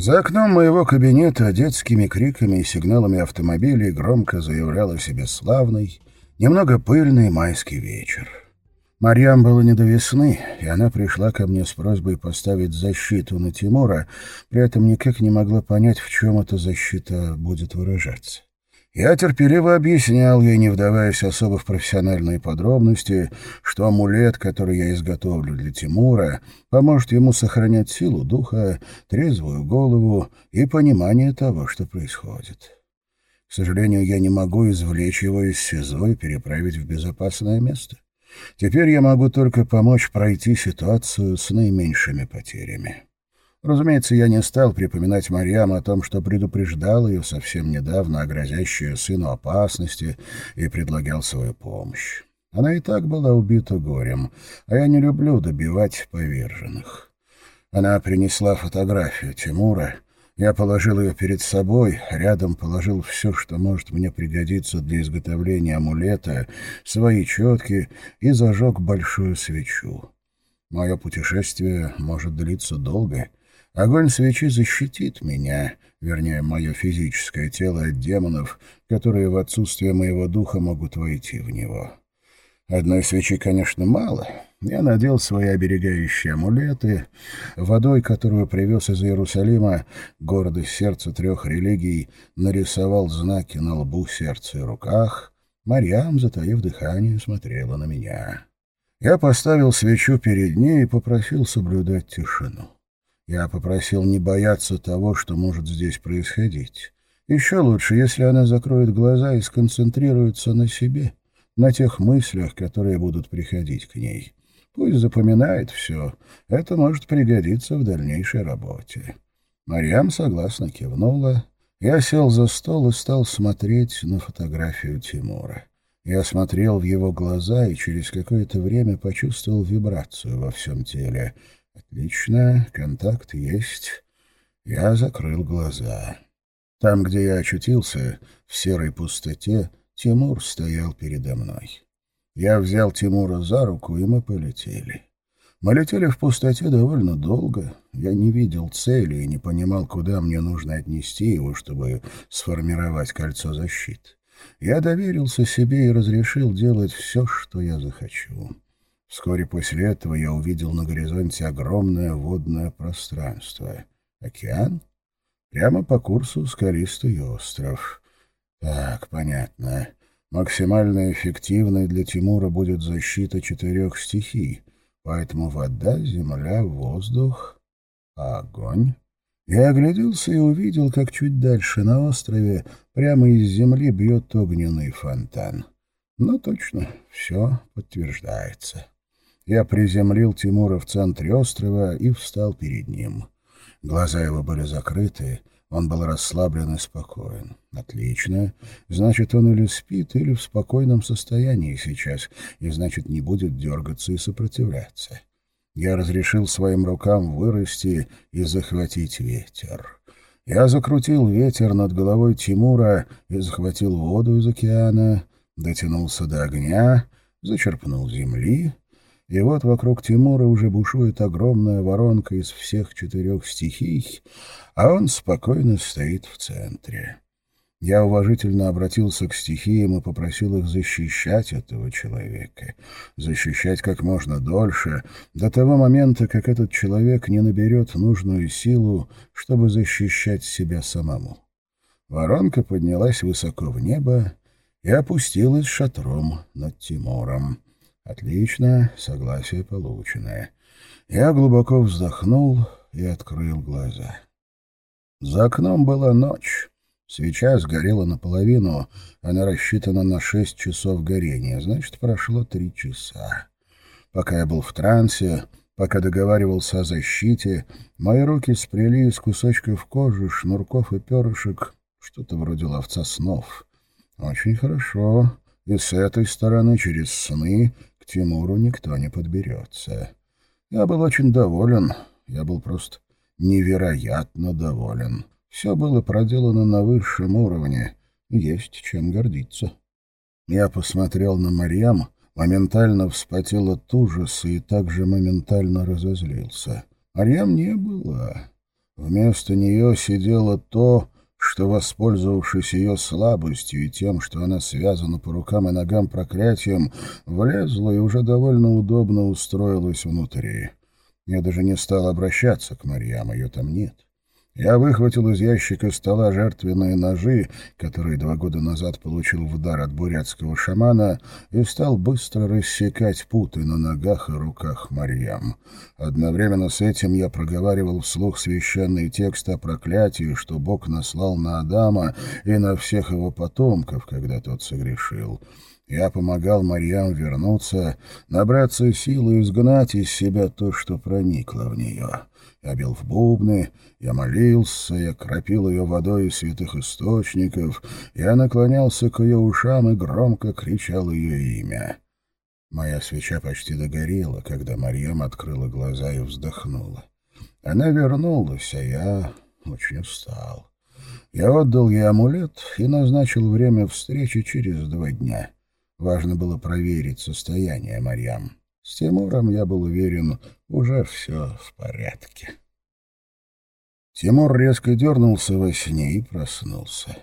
За окном моего кабинета детскими криками и сигналами автомобилей громко заявлял о себе славный, немного пыльный майский вечер. Марьям было не до весны, и она пришла ко мне с просьбой поставить защиту на Тимура, при этом никак не могла понять, в чем эта защита будет выражаться. Я терпеливо объяснял ей, не вдаваясь особо в профессиональные подробности, что амулет, который я изготовлю для Тимура, поможет ему сохранять силу духа, трезвую голову и понимание того, что происходит. К сожалению, я не могу извлечь его из СИЗО и переправить в безопасное место. Теперь я могу только помочь пройти ситуацию с наименьшими потерями. Разумеется, я не стал припоминать Марьям о том, что предупреждал ее совсем недавно о грозящей сыну опасности и предлагал свою помощь. Она и так была убита горем, а я не люблю добивать поверженных. Она принесла фотографию Тимура. Я положил ее перед собой, рядом положил все, что может мне пригодиться для изготовления амулета, свои четки и зажег большую свечу. Мое путешествие может длиться долго — Огонь свечи защитит меня, вернее, мое физическое тело от демонов, которые в отсутствие моего духа могут войти в него. Одной свечи, конечно, мало. Я надел свои оберегающие амулеты. Водой, которую привез из Иерусалима, города сердца трех религий, нарисовал знаки на лбу, сердце и руках. Марьям, затаив дыхание, смотрела на меня. Я поставил свечу перед ней и попросил соблюдать тишину. Я попросил не бояться того, что может здесь происходить. Еще лучше, если она закроет глаза и сконцентрируется на себе, на тех мыслях, которые будут приходить к ней. Пусть запоминает все. Это может пригодиться в дальнейшей работе. Марьям согласно кивнула. Я сел за стол и стал смотреть на фотографию Тимура. Я смотрел в его глаза и через какое-то время почувствовал вибрацию во всем теле — Отлично, контакт есть. Я закрыл глаза. Там, где я очутился, в серой пустоте, Тимур стоял передо мной. Я взял Тимура за руку, и мы полетели. Мы летели в пустоте довольно долго. Я не видел цели и не понимал, куда мне нужно отнести его, чтобы сформировать кольцо защиты. Я доверился себе и разрешил делать все, что я захочу. Вскоре после этого я увидел на горизонте огромное водное пространство. Океан? Прямо по курсу скалистый остров. Так, понятно. Максимально эффективной для Тимура будет защита четырех стихий, поэтому вода, земля, воздух, огонь. Я огляделся и увидел, как чуть дальше на острове прямо из земли бьет огненный фонтан. Ну, точно, все подтверждается. Я приземлил Тимура в центре острова и встал перед ним. Глаза его были закрыты, он был расслаблен и спокоен. Отлично. Значит, он или спит, или в спокойном состоянии сейчас, и значит, не будет дергаться и сопротивляться. Я разрешил своим рукам вырасти и захватить ветер. Я закрутил ветер над головой Тимура и захватил воду из океана, дотянулся до огня, зачерпнул земли и вот вокруг Тимура уже бушует огромная воронка из всех четырех стихий, а он спокойно стоит в центре. Я уважительно обратился к стихиям и попросил их защищать этого человека, защищать как можно дольше, до того момента, как этот человек не наберет нужную силу, чтобы защищать себя самому. Воронка поднялась высоко в небо и опустилась шатром над Тимуром. Отлично, согласие полученное. Я глубоко вздохнул и открыл глаза. За окном была ночь. Свеча сгорела наполовину, она рассчитана на шесть часов горения, значит, прошло три часа. Пока я был в трансе, пока договаривался о защите, мои руки сплели из кусочков кожи, шнурков и перышек что-то вроде ловца снов. Очень хорошо. И с этой стороны, через сны, Тимуру никто не подберется. Я был очень доволен, я был просто невероятно доволен. Все было проделано на высшем уровне, есть чем гордиться. Я посмотрел на Марьям, моментально вспотел от ужаса и также моментально разозлился. Марьям не было. Вместо нее сидело то, что, воспользовавшись ее слабостью и тем, что она связана по рукам и ногам проклятием, влезла и уже довольно удобно устроилась внутри. Я даже не стал обращаться к Марьям, ее там нет. Я выхватил из ящика стола жертвенные ножи, которые два года назад получил в дар от бурятского шамана, и стал быстро рассекать путы на ногах и руках Марьям. Одновременно с этим я проговаривал вслух священный текст о проклятии, что Бог наслал на Адама и на всех его потомков, когда тот согрешил. Я помогал Марьям вернуться, набраться силы и изгнать из себя то, что проникло в нее. Я бил в бубны, я молился, я кропил ее водой из святых источников, я наклонялся к ее ушам и громко кричал ее имя. Моя свеча почти догорела, когда Марьям открыла глаза и вздохнула. Она вернулась, а я очень устал. Я отдал ей амулет и назначил время встречи через два дня. Важно было проверить состояние Марьям. С Тимуром, я был уверен, уже все в порядке. Тимур резко дернулся во сне и проснулся.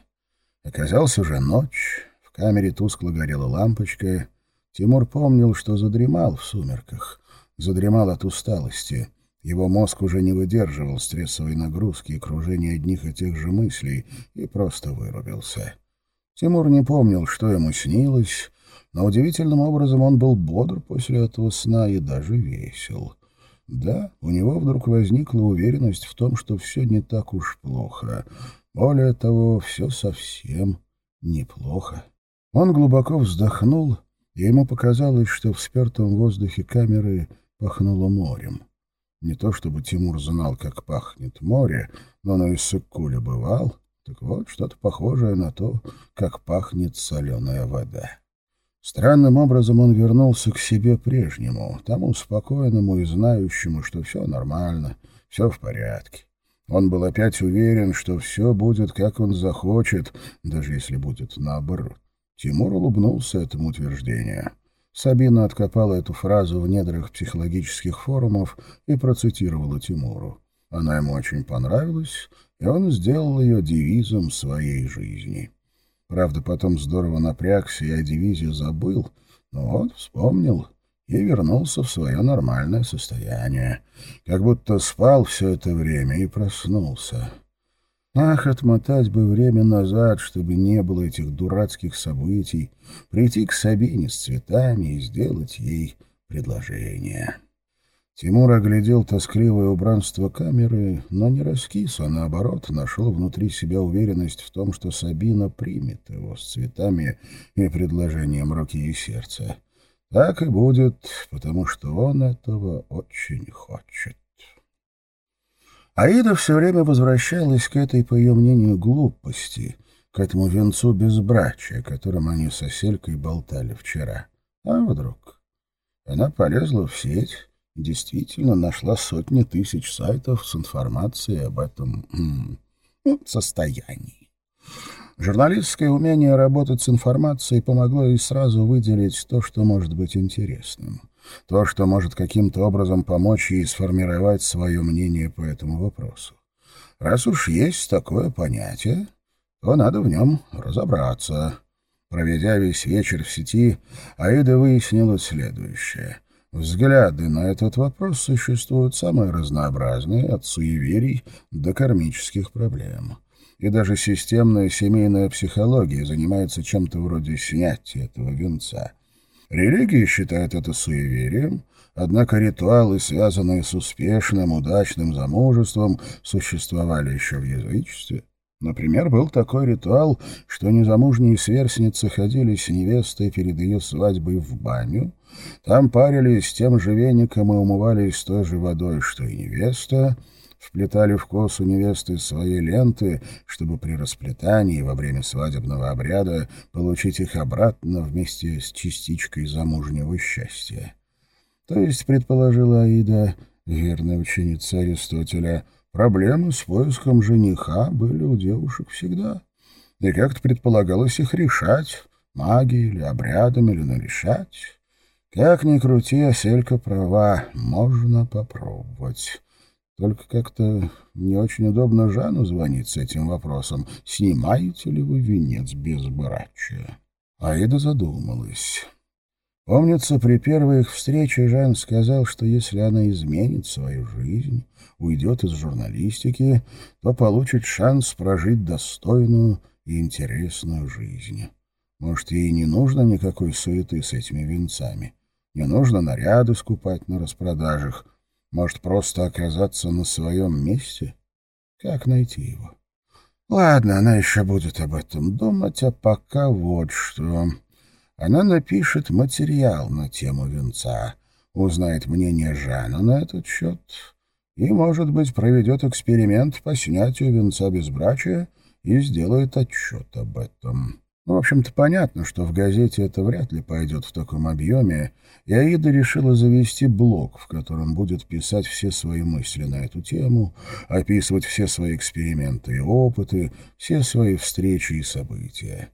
Оказалась уже ночь, в камере тускло горела лампочка. Тимур помнил, что задремал в сумерках, задремал от усталости. Его мозг уже не выдерживал стрессовой нагрузки и кружения одних и тех же мыслей и просто вырубился. Тимур не помнил, что ему снилось, но удивительным образом он был бодр после этого сна и даже весел. Да, у него вдруг возникла уверенность в том, что все не так уж плохо. Более того, все совсем неплохо. Он глубоко вздохнул, и ему показалось, что в спертом воздухе камеры пахнуло морем. Не то чтобы Тимур знал, как пахнет море, но на Иссык-Куле бывал. Так вот, что-то похожее на то, как пахнет соленая вода. Странным образом он вернулся к себе прежнему, тому спокойному и знающему, что все нормально, все в порядке. Он был опять уверен, что все будет, как он захочет, даже если будет наоборот. Тимур улыбнулся этому утверждению. Сабина откопала эту фразу в недрах психологических форумов и процитировала Тимуру. Она ему очень понравилась, и он сделал ее девизом своей жизни. Правда, потом здорово напрягся и о дивизии забыл, но вот вспомнил и вернулся в свое нормальное состояние. Как будто спал все это время и проснулся. Ах, отмотать бы время назад, чтобы не было этих дурацких событий, прийти к Сабине с цветами и сделать ей предложение. Тимур оглядел тоскливое убранство камеры, но не раскис, а наоборот нашел внутри себя уверенность в том, что Сабина примет его с цветами и предложением руки и сердца. Так и будет, потому что он этого очень хочет. Аида все время возвращалась к этой, по ее мнению, глупости, к этому венцу безбрачия, о котором они с Оселькой болтали вчера. А вдруг? Она полезла в сеть действительно нашла сотни тысяч сайтов с информацией об этом ну, состоянии. Журналистское умение работать с информацией помогло ей сразу выделить то, что может быть интересным, то, что может каким-то образом помочь ей сформировать свое мнение по этому вопросу. Раз уж есть такое понятие, то надо в нем разобраться. Проведя весь вечер в сети, Аида выяснила следующее — Взгляды на этот вопрос существуют самые разнообразные, от суеверий до кармических проблем. И даже системная семейная психология занимается чем-то вроде снятия этого венца. Религия считает это суеверием, однако ритуалы, связанные с успешным, удачным замужеством, существовали еще в язычестве. Например, был такой ритуал, что незамужние сверстницы ходили с невестой перед ее свадьбой в баню, там парились тем же веником и умывались той же водой, что и невеста, вплетали в косу невесты свои ленты, чтобы при расплетании во время свадебного обряда получить их обратно вместе с частичкой замужнего счастья. То есть, предположила Аида, верная ученица Аристотеля, проблемы с поиском жениха были у девушек всегда. И как-то предполагалось их решать, магией или обрядом, или нарешать. Как ни крути, Оселька права, можно попробовать. Только как-то не очень удобно Жану звонить с этим вопросом. Снимаете ли вы венец безбрачия? Аида задумалась. Помнится, при первой их встрече Жан сказал, что если она изменит свою жизнь, уйдет из журналистики, то получит шанс прожить достойную и интересную жизнь. Может, ей не нужно никакой суеты с этими венцами. Не нужно наряды скупать на распродажах. Может, просто оказаться на своем месте? Как найти его? Ладно, она еще будет об этом думать, а пока вот что. Она напишет материал на тему венца, узнает мнение Жана на этот счет и, может быть, проведет эксперимент по снятию венца безбрачия и сделает отчет об этом. Ну, в общем-то, понятно, что в газете это вряд ли пойдет в таком объеме, и Аида решила завести блог, в котором будет писать все свои мысли на эту тему, описывать все свои эксперименты и опыты, все свои встречи и события.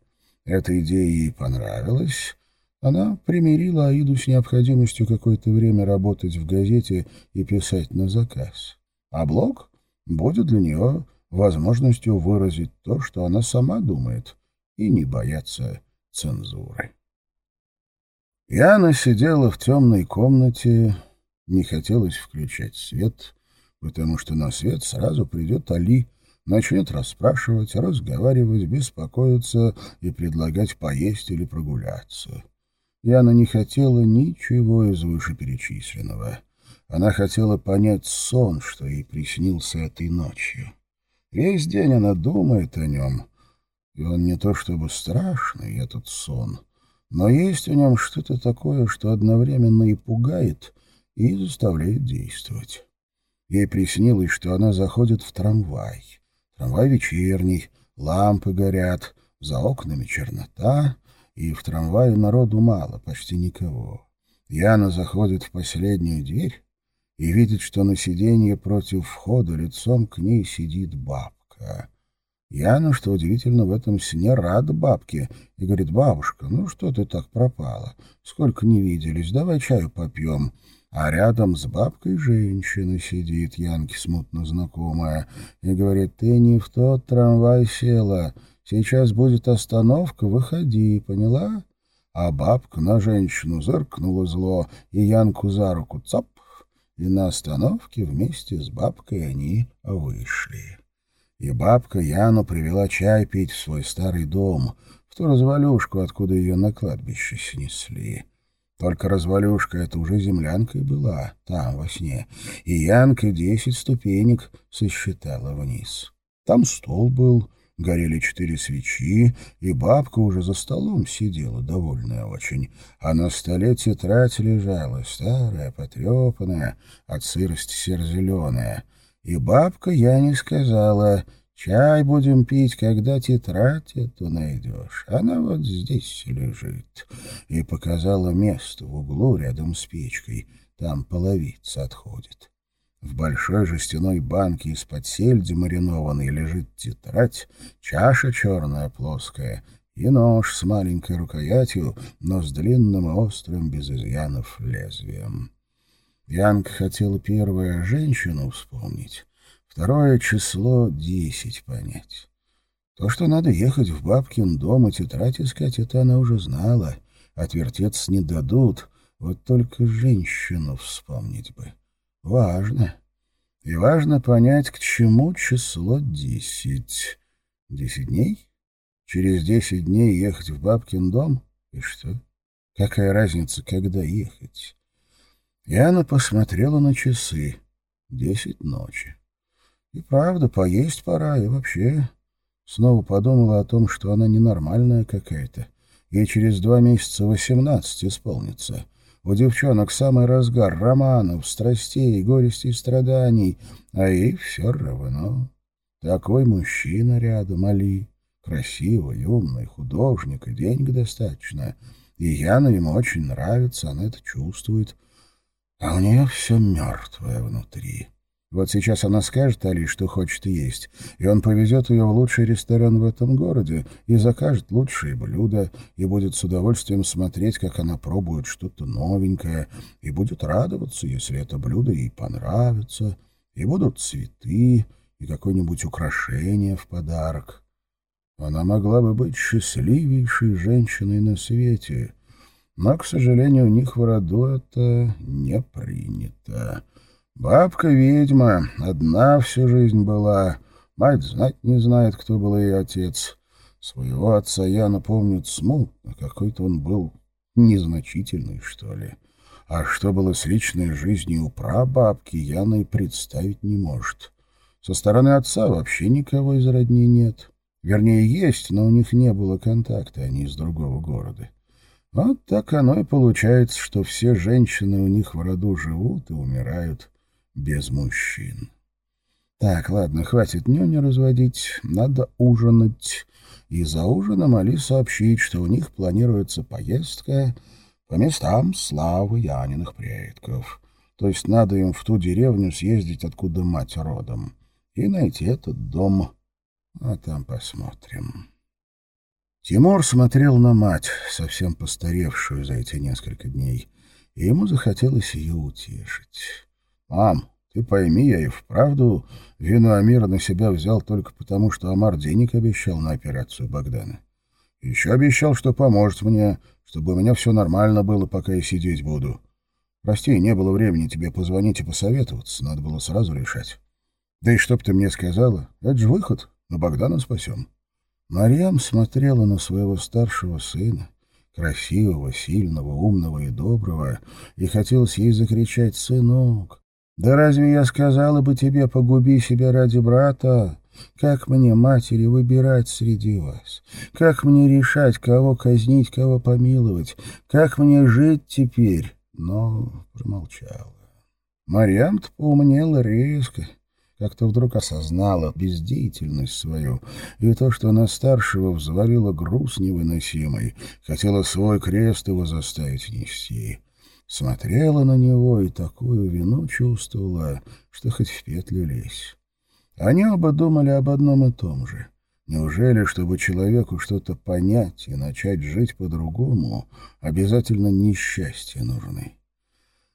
Эта идея ей понравилась. Она примирила Аиду с необходимостью какое-то время работать в газете и писать на заказ. А блог будет для нее возможностью выразить то, что она сама думает — и не бояться цензуры. Яна сидела в темной комнате, не хотелось включать свет, потому что на свет сразу придет Али, начнет расспрашивать, разговаривать, беспокоиться и предлагать поесть или прогуляться. Яна не хотела ничего из вышеперечисленного. Она хотела понять сон, что ей приснился этой ночью. Весь день она думает о нем, и он не то чтобы страшный, этот сон, но есть в нем что-то такое, что одновременно и пугает, и заставляет действовать. Ей приснилось, что она заходит в трамвай. Трамвай вечерний, лампы горят, за окнами чернота, и в трамвае народу мало, почти никого. Яна заходит в последнюю дверь и видит, что на сиденье против входа лицом к ней сидит бабка. Яна, что удивительно, в этом сне рада бабке и говорит, «Бабушка, ну что ты так пропала? Сколько не виделись, давай чаю попьем». А рядом с бабкой женщина сидит, Янке смутно знакомая, и говорит, «Ты не в тот трамвай села, сейчас будет остановка, выходи, поняла?» А бабка на женщину зыркнула зло, и Янку за руку цап, и на остановке вместе с бабкой они вышли и бабка Яну привела чай пить в свой старый дом, в ту развалюшку, откуда ее на кладбище снесли. Только развалюшка эта уже землянкой была, там, во сне, и Янка десять ступенек сосчитала вниз. Там стол был, горели четыре свечи, и бабка уже за столом сидела, довольная очень, а на столе тетрадь лежала, старая, потрепанная, от сырости серо-зеленая — и бабка я не сказала, чай будем пить, когда тетрадь эту найдешь. Она вот здесь лежит. И показала место в углу рядом с печкой. Там половица отходит. В большой жестяной банке из-под сельди маринованной лежит тетрадь, чаша черная плоская и нож с маленькой рукоятью, но с длинным и острым без изъянов лезвием. Янка хотела первое женщину вспомнить, второе число десять понять. То, что надо ехать в бабкин дом и тетрадь искать, это она уже знала. Отвертеться не дадут, вот только женщину вспомнить бы. Важно. И важно понять, к чему число десять. Десять дней? Через десять дней ехать в бабкин дом? И что? Какая разница, когда ехать? Яна посмотрела на часы. Десять ночи. И правда, поесть пора, и вообще... Снова подумала о том, что она ненормальная какая-то. Ей через два месяца восемнадцать исполнится. У девчонок самый разгар романов, страстей, горестей и страданий, а ей все равно. Такой мужчина рядом, Али. Красивый, умный, художник, и денег достаточно. И Яна ему очень нравится, она это чувствует. А у нее все мертвое внутри. Вот сейчас она скажет Али, что хочет есть, и он повезет ее в лучший ресторан в этом городе и закажет лучшие блюда, и будет с удовольствием смотреть, как она пробует что-то новенькое, и будет радоваться, если это блюдо ей понравится. и будут цветы, и какое-нибудь украшение в подарок. Она могла бы быть счастливейшей женщиной на свете, но, к сожалению, у них в роду это не принято. Бабка-ведьма одна всю жизнь была, мать знать не знает, кто был ее отец. Своего отца я напомню смутно, какой-то он был незначительный, что ли. А что было с личной жизнью у прабабки, Яна и представить не может. Со стороны отца вообще никого из родни нет. Вернее, есть, но у них не было контакта, они из другого города. Вот так оно и получается, что все женщины у них в роду живут и умирают без мужчин. Так, ладно, хватит нюни разводить, надо ужинать. И за ужином Али сообщить, что у них планируется поездка по местам славы Яниных предков. То есть надо им в ту деревню съездить, откуда мать родом, и найти этот дом, а там посмотрим. Тимур смотрел на мать, совсем постаревшую за эти несколько дней, и ему захотелось ее утешить. «Мам, ты пойми, я и вправду вину Амира на себя взял только потому, что Амар денег обещал на операцию Богдана. Еще обещал, что поможет мне, чтобы у меня все нормально было, пока я сидеть буду. Прости, не было времени тебе позвонить и посоветоваться, надо было сразу решать. Да и чтоб ты мне сказала, это же выход, но Богдана спасем». Марьям смотрела на своего старшего сына, красивого, сильного, умного и доброго, и хотелось ей закричать «Сынок, да разве я сказала бы тебе, погуби себя ради брата? Как мне, матери, выбирать среди вас? Как мне решать, кого казнить, кого помиловать? Как мне жить теперь?» Но промолчала. Марьям-то поумнела резко, как-то вдруг осознала бездеятельность свою и то, что она старшего взвалила груз невыносимый, хотела свой крест его заставить нести. Смотрела на него и такую вину чувствовала, что хоть в петлю лезь. Они оба думали об одном и том же. Неужели, чтобы человеку что-то понять и начать жить по-другому, обязательно несчастья нужны?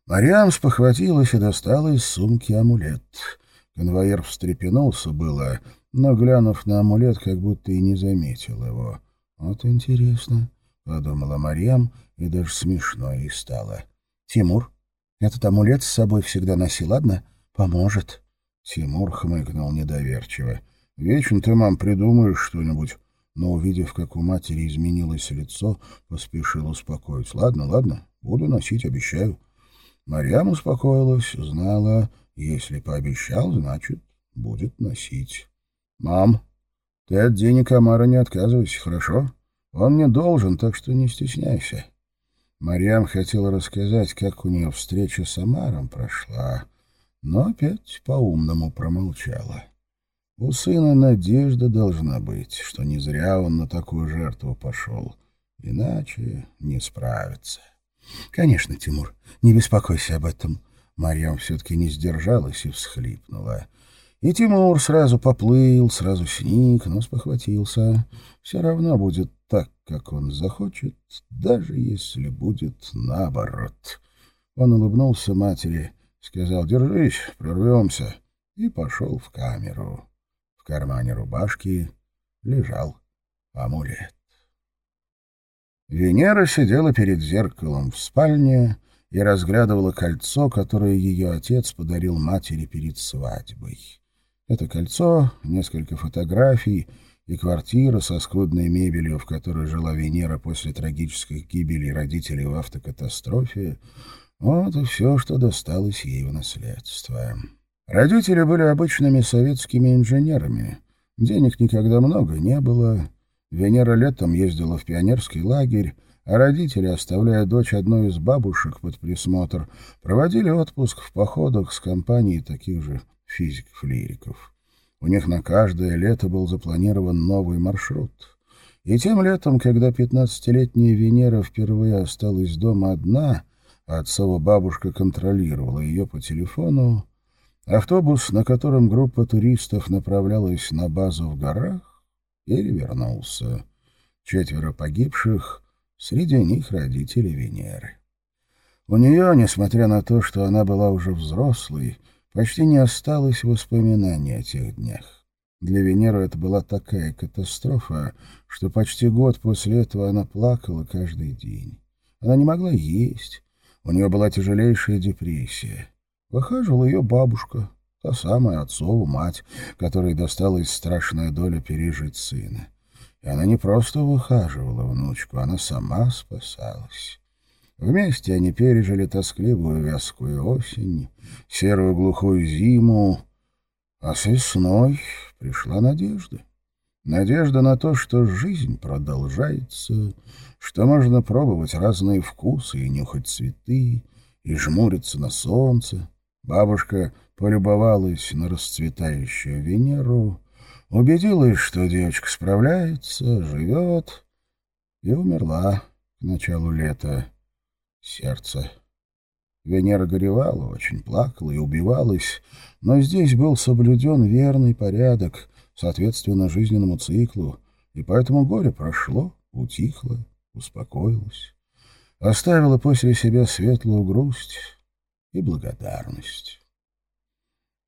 Мариам спохватилась и достала из сумки амулет — Конвоир встрепенулся было, но, глянув на амулет, как будто и не заметил его. «Вот интересно», — подумала Марьям, и даже смешно ей стало. «Тимур, этот амулет с собой всегда носи, ладно? Поможет». Тимур хмыкнул недоверчиво. «Вечно ты, мам, придумаешь что-нибудь». Но, увидев, как у матери изменилось лицо, поспешил успокоить. «Ладно, ладно, буду носить, обещаю». Марьям успокоилась, знала, если пообещал, значит, будет носить. Мам, ты от денег Амара не отказывайся, хорошо? Он мне должен, так что не стесняйся. Марьям хотела рассказать, как у нее встреча с Амаром прошла, но опять по-умному промолчала. У сына надежда должна быть, что не зря он на такую жертву пошел, иначе не справится. — Конечно, Тимур, не беспокойся об этом. Марьям все-таки не сдержалась и всхлипнула. И Тимур сразу поплыл, сразу сник, но спохватился. Все равно будет так, как он захочет, даже если будет наоборот. Он улыбнулся матери, сказал «Держись, прорвемся», и пошел в камеру. В кармане рубашки лежал амулет. Венера сидела перед зеркалом в спальне, и разглядывала кольцо, которое ее отец подарил матери перед свадьбой. Это кольцо, несколько фотографий и квартира со скудной мебелью, в которой жила Венера после трагической гибели родителей в автокатастрофе, вот и все, что досталось ей в наследство. Родители были обычными советскими инженерами. Денег никогда много не было. Венера летом ездила в пионерский лагерь, а родители, оставляя дочь одной из бабушек под присмотр, проводили отпуск в походах с компанией таких же физиков-лириков. У них на каждое лето был запланирован новый маршрут. И тем летом, когда пятнадцатилетняя Венера впервые осталась дома одна, а отцова бабушка контролировала ее по телефону, автобус, на котором группа туристов направлялась на базу в горах, перевернулся. Четверо погибших — Среди них родители Венеры. У нее, несмотря на то, что она была уже взрослой, Почти не осталось воспоминаний о тех днях. Для Венеры это была такая катастрофа, что почти год после этого она плакала каждый день. Она не могла есть, у нее была тяжелейшая депрессия. Выхаживала ее бабушка, та самая отцова мать, которой досталась страшная доля пережить сына. И она не просто выхаживала внучку, она сама спасалась. Вместе они пережили тоскливую вязкую осень, серую глухую зиму, а с весной пришла надежда. Надежда на то, что жизнь продолжается, что можно пробовать разные вкусы и нюхать цветы, и жмуриться на солнце. Бабушка полюбовалась на расцветающую Венеру, убедилась, что девочка справляется, живет, и умерла к началу лета сердце. Венера горевала, очень плакала и убивалась, но здесь был соблюден верный порядок, соответственно жизненному циклу, и поэтому горе прошло, утихло, успокоилось, оставило после себя светлую грусть и благодарность.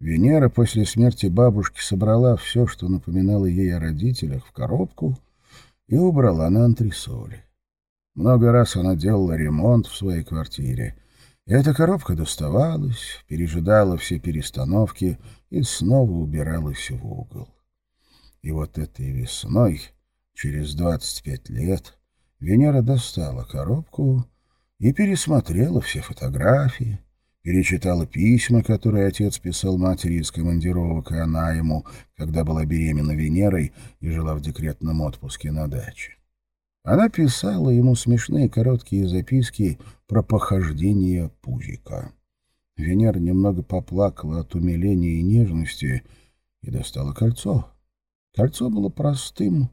Венера после смерти бабушки собрала все, что напоминало ей о родителях, в коробку и убрала на антресоли. Много раз она делала ремонт в своей квартире. И эта коробка доставалась, пережидала все перестановки и снова убиралась в угол. И вот этой весной, через 25 лет, Венера достала коробку и пересмотрела все фотографии, перечитала письма, которые отец писал матери из командировок, и она ему, когда была беременна Венерой и жила в декретном отпуске на даче. Она писала ему смешные короткие записки про похождение Пузика. Венера немного поплакала от умиления и нежности и достала кольцо. Кольцо было простым,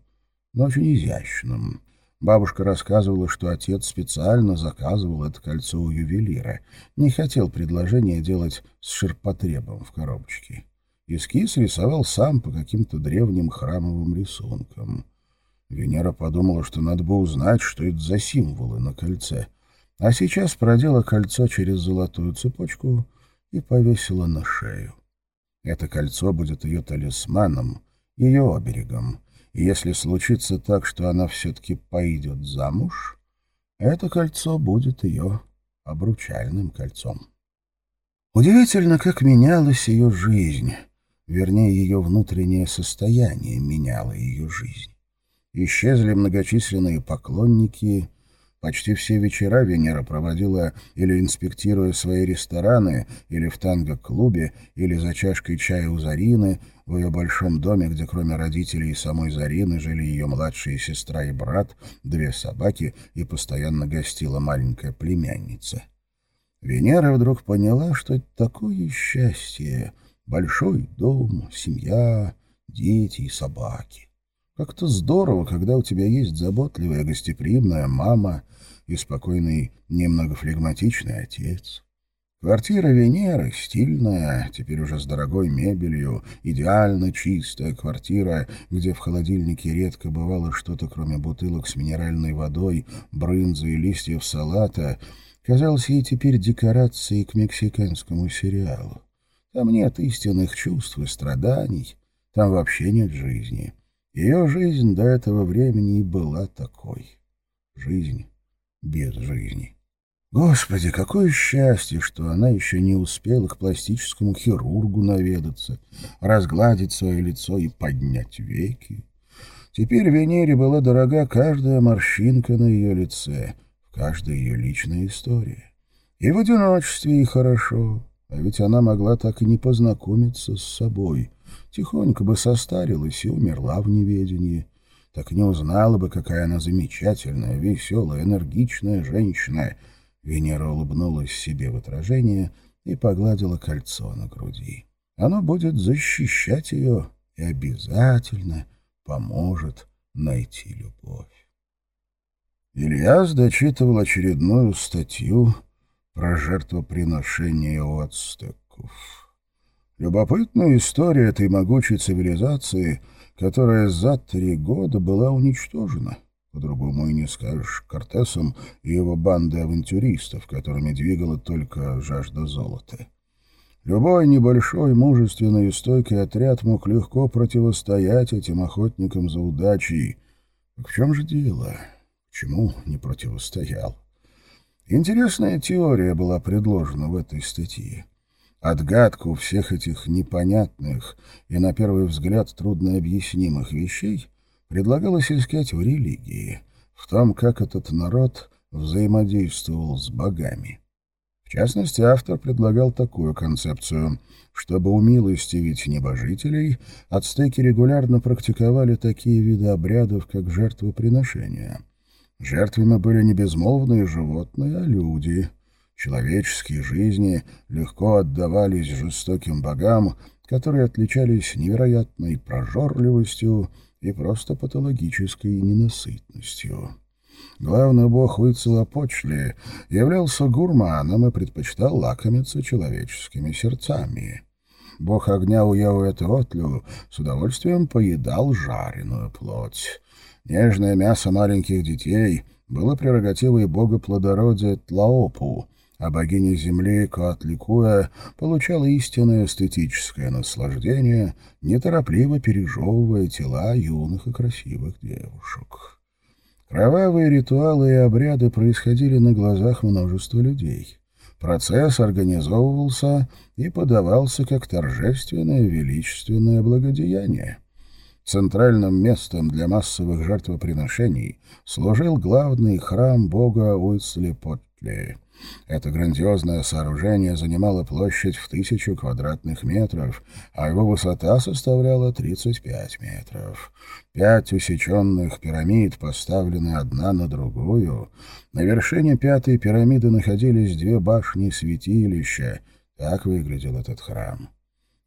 но очень изящным. Бабушка рассказывала, что отец специально заказывал это кольцо у ювелира. Не хотел предложение делать с ширпотребом в коробочке. Эскиз рисовал сам по каким-то древним храмовым рисункам. Венера подумала, что надо бы узнать, что это за символы на кольце. А сейчас продела кольцо через золотую цепочку и повесила на шею. Это кольцо будет ее талисманом, ее оберегом. И если случится так, что она все-таки пойдет замуж, это кольцо будет ее обручальным кольцом. Удивительно, как менялась ее жизнь, вернее, ее внутреннее состояние меняло ее жизнь. Исчезли многочисленные поклонники. Почти все вечера Венера проводила или инспектируя свои рестораны, или в танго-клубе, или за чашкой чая у Зарины, в ее большом доме, где кроме родителей и самой Зарины жили ее младшая сестра и брат, две собаки, и постоянно гостила маленькая племянница. Венера вдруг поняла, что это такое счастье — большой дом, семья, дети и собаки. Как-то здорово, когда у тебя есть заботливая, гостеприимная мама и спокойный, немного флегматичный отец. Квартира Венеры стильная, теперь уже с дорогой мебелью, идеально чистая квартира, где в холодильнике редко бывало что-то, кроме бутылок с минеральной водой, брынзы и листьев салата, казалось ей теперь декорацией к мексиканскому сериалу. Там нет истинных чувств и страданий, там вообще нет жизни. Ее жизнь до этого времени и была такой. Жизнь без жизни. Господи, какое счастье, что она еще не успела к пластическому хирургу наведаться, разгладить свое лицо и поднять веки. Теперь Венере была дорога каждая морщинка на ее лице, каждая ее личная история. И в одиночестве ей хорошо, а ведь она могла так и не познакомиться с собой — тихонько бы состарилась и умерла в неведении. Так не узнала бы, какая она замечательная, веселая, энергичная женщина. Венера улыбнулась себе в отражение и погладила кольцо на груди. Оно будет защищать ее и обязательно поможет найти любовь. Ильяс дочитывал очередную статью про жертвоприношение у ацтеков. Любопытная история этой могучей цивилизации, которая за три года была уничтожена. По-другому и не скажешь, Кортесом и его бандой авантюристов, которыми двигала только жажда золота. Любой небольшой, мужественный и стойкий отряд мог легко противостоять этим охотникам за удачей. Так в чем же дело? Почему не противостоял? Интересная теория была предложена в этой статье. Отгадку всех этих непонятных и, на первый взгляд, труднообъяснимых вещей предлагалось искать в религии, в том, как этот народ взаимодействовал с богами. В частности, автор предлагал такую концепцию. Чтобы умилостивить небожителей, ацтеки регулярно практиковали такие виды обрядов, как жертвоприношения. Жертвами были не безмолвные животные, а люди. Человеческие жизни легко отдавались жестоким богам, которые отличались невероятной прожорливостью и просто патологической ненасытностью. Главный бог Уицелопочли являлся гурманом и предпочитал лакомиться человеческими сердцами. Бог огня Уяуэтотлю с удовольствием поедал жареную плоть. Нежное мясо маленьких детей было прерогативой бога плодородия Тлаопу, а богиня земли Коатликуя получала истинное эстетическое наслаждение, неторопливо пережевывая тела юных и красивых девушек. Кровавые ритуалы и обряды происходили на глазах множества людей. Процесс организовывался и подавался как торжественное величественное благодеяние. Центральным местом для массовых жертвоприношений служил главный храм бога Уицлепотли — это грандиозное сооружение занимало площадь в тысячу квадратных метров, а его высота составляла 35 метров. Пять усеченных пирамид поставлены одна на другую. На вершине пятой пирамиды находились две башни святилища. Так выглядел этот храм.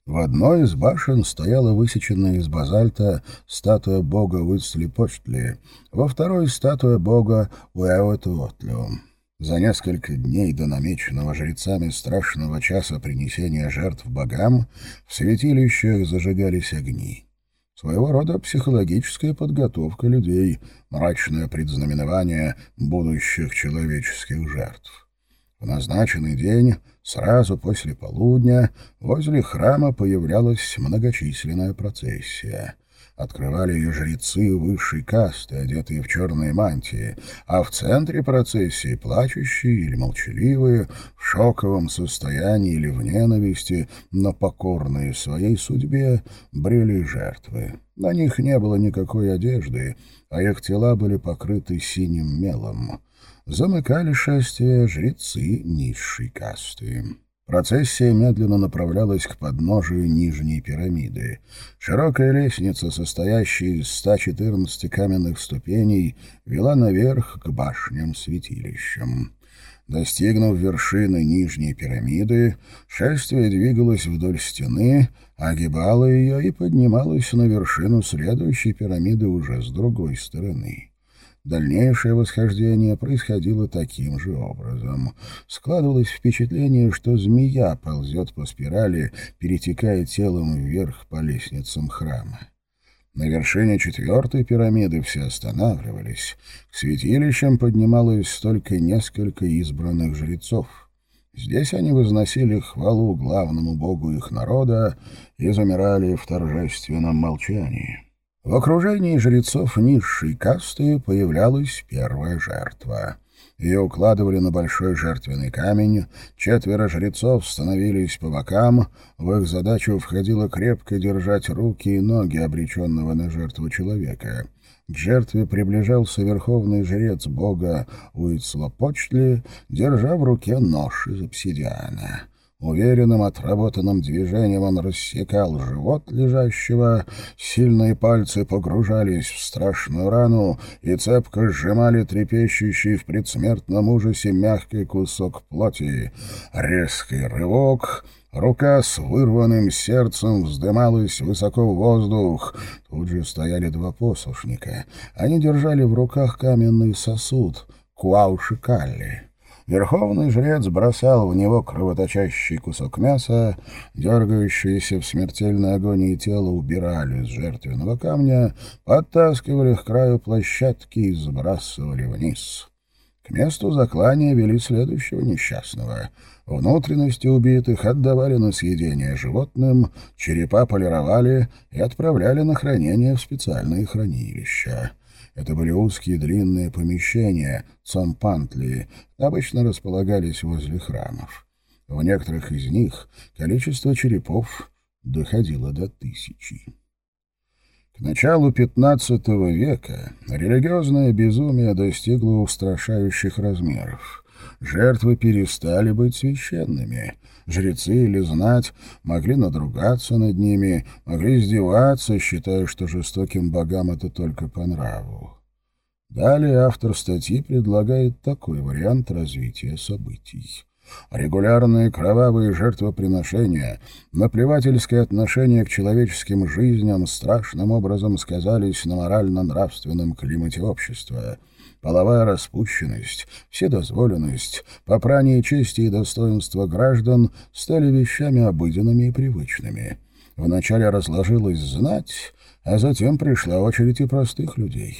В одной из башен стояла высеченная из базальта статуя бога Уитслипочтли, во второй — статуя бога Уэуэтуотлю. За несколько дней до намеченного жрецами страшного часа принесения жертв богам в святилищах зажигались огни. Своего рода психологическая подготовка людей, мрачное предзнаменование будущих человеческих жертв. В назначенный день, сразу после полудня, возле храма появлялась многочисленная процессия — Открывали ее жрецы высшей касты, одетые в черные мантии, а в центре процессии плачущие или молчаливые, в шоковом состоянии или в ненависти, но покорные своей судьбе, брели жертвы. На них не было никакой одежды, а их тела были покрыты синим мелом. Замыкали шествие жрецы низшей касты. Процессия медленно направлялась к подножию нижней пирамиды. Широкая лестница, состоящая из 114 каменных ступеней, вела наверх к башням-святилищам. Достигнув вершины нижней пирамиды, шествие двигалось вдоль стены, огибало ее и поднималось на вершину следующей пирамиды уже с другой стороны. Дальнейшее восхождение происходило таким же образом. Складывалось впечатление, что змея ползет по спирали, перетекая телом вверх по лестницам храма. На вершине четвертой пирамиды все останавливались. К святилищам поднималось только несколько избранных жрецов. Здесь они возносили хвалу главному богу их народа и замирали в торжественном молчании. В окружении жрецов низшей касты появлялась первая жертва. Ее укладывали на большой жертвенный камень, четверо жрецов становились по бокам, в их задачу входило крепко держать руки и ноги обреченного на жертву человека. К жертве приближался верховный жрец бога Уицлопочтли, держа в руке нож из обсидиана. Уверенным отработанным движением он рассекал живот лежащего, сильные пальцы погружались в страшную рану и цепко сжимали трепещущий в предсмертном ужасе мягкий кусок плоти. Резкий рывок — Рука с вырванным сердцем вздымалась высоко в воздух. Тут же стояли два послушника. Они держали в руках каменный сосуд — куаушикалли. Верховный жрец бросал в него кровоточащий кусок мяса, дергающиеся в смертельной агонии тело убирали с жертвенного камня, подтаскивали к краю площадки и сбрасывали вниз. К месту заклания вели следующего несчастного. Внутренности убитых отдавали на съедение животным, черепа полировали и отправляли на хранение в специальные хранилища. Это были узкие длинные помещения, цомпантли, обычно располагались возле храмов. В некоторых из них количество черепов доходило до тысячи. К началу XV века религиозное безумие достигло устрашающих размеров. Жертвы перестали быть священными. Жрецы или знать могли надругаться над ними, могли издеваться, считая, что жестоким богам это только по нраву. Далее автор статьи предлагает такой вариант развития событий. Регулярные кровавые жертвоприношения, наплевательское отношение к человеческим жизням страшным образом сказались на морально-нравственном климате общества. Половая распущенность, вседозволенность, попрание чести и достоинства граждан стали вещами обыденными и привычными. Вначале разложилась знать, а затем пришла очередь и простых людей.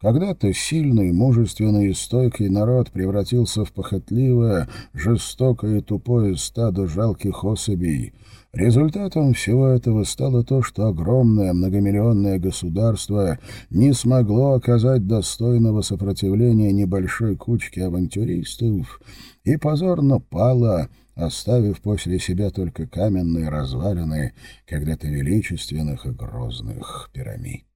Когда-то сильный, мужественный и стойкий народ превратился в похотливое, жестокое и тупое стадо жалких особей. Результатом всего этого стало то, что огромное многомиллионное государство не смогло оказать достойного сопротивления небольшой кучке авантюристов и позорно пало, оставив после себя только каменные развалины когда-то величественных и грозных пирамид.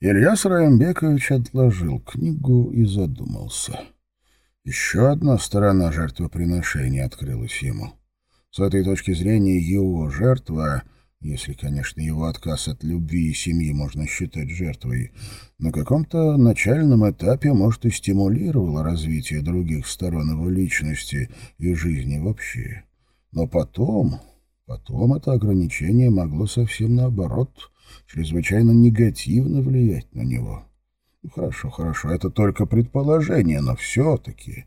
Илья Сараембекович отложил книгу и задумался. Еще одна сторона жертвоприношения открылась ему. С этой точки зрения его жертва, если, конечно, его отказ от любви и семьи можно считать жертвой, на каком-то начальном этапе, может, и стимулировала развитие других сторон его личности и жизни вообще. Но потом, потом это ограничение могло совсем наоборот чрезвычайно негативно влиять на него. Ну, хорошо, хорошо, это только предположение, но все-таки